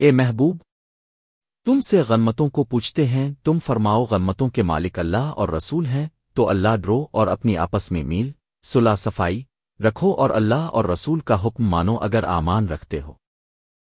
اے محبوب، تم سے غنمتوں کو پوچھتے ہیں، تم فرماؤ غنمتوں کے مالک اللہ اور رسول ہیں، تو اللہ ڈرو اور اپنی آپس میں میل صلاح صفائی، رکھو اور اللہ اور رسول کا حکم مانو اگر آمان رکھتے ہو۔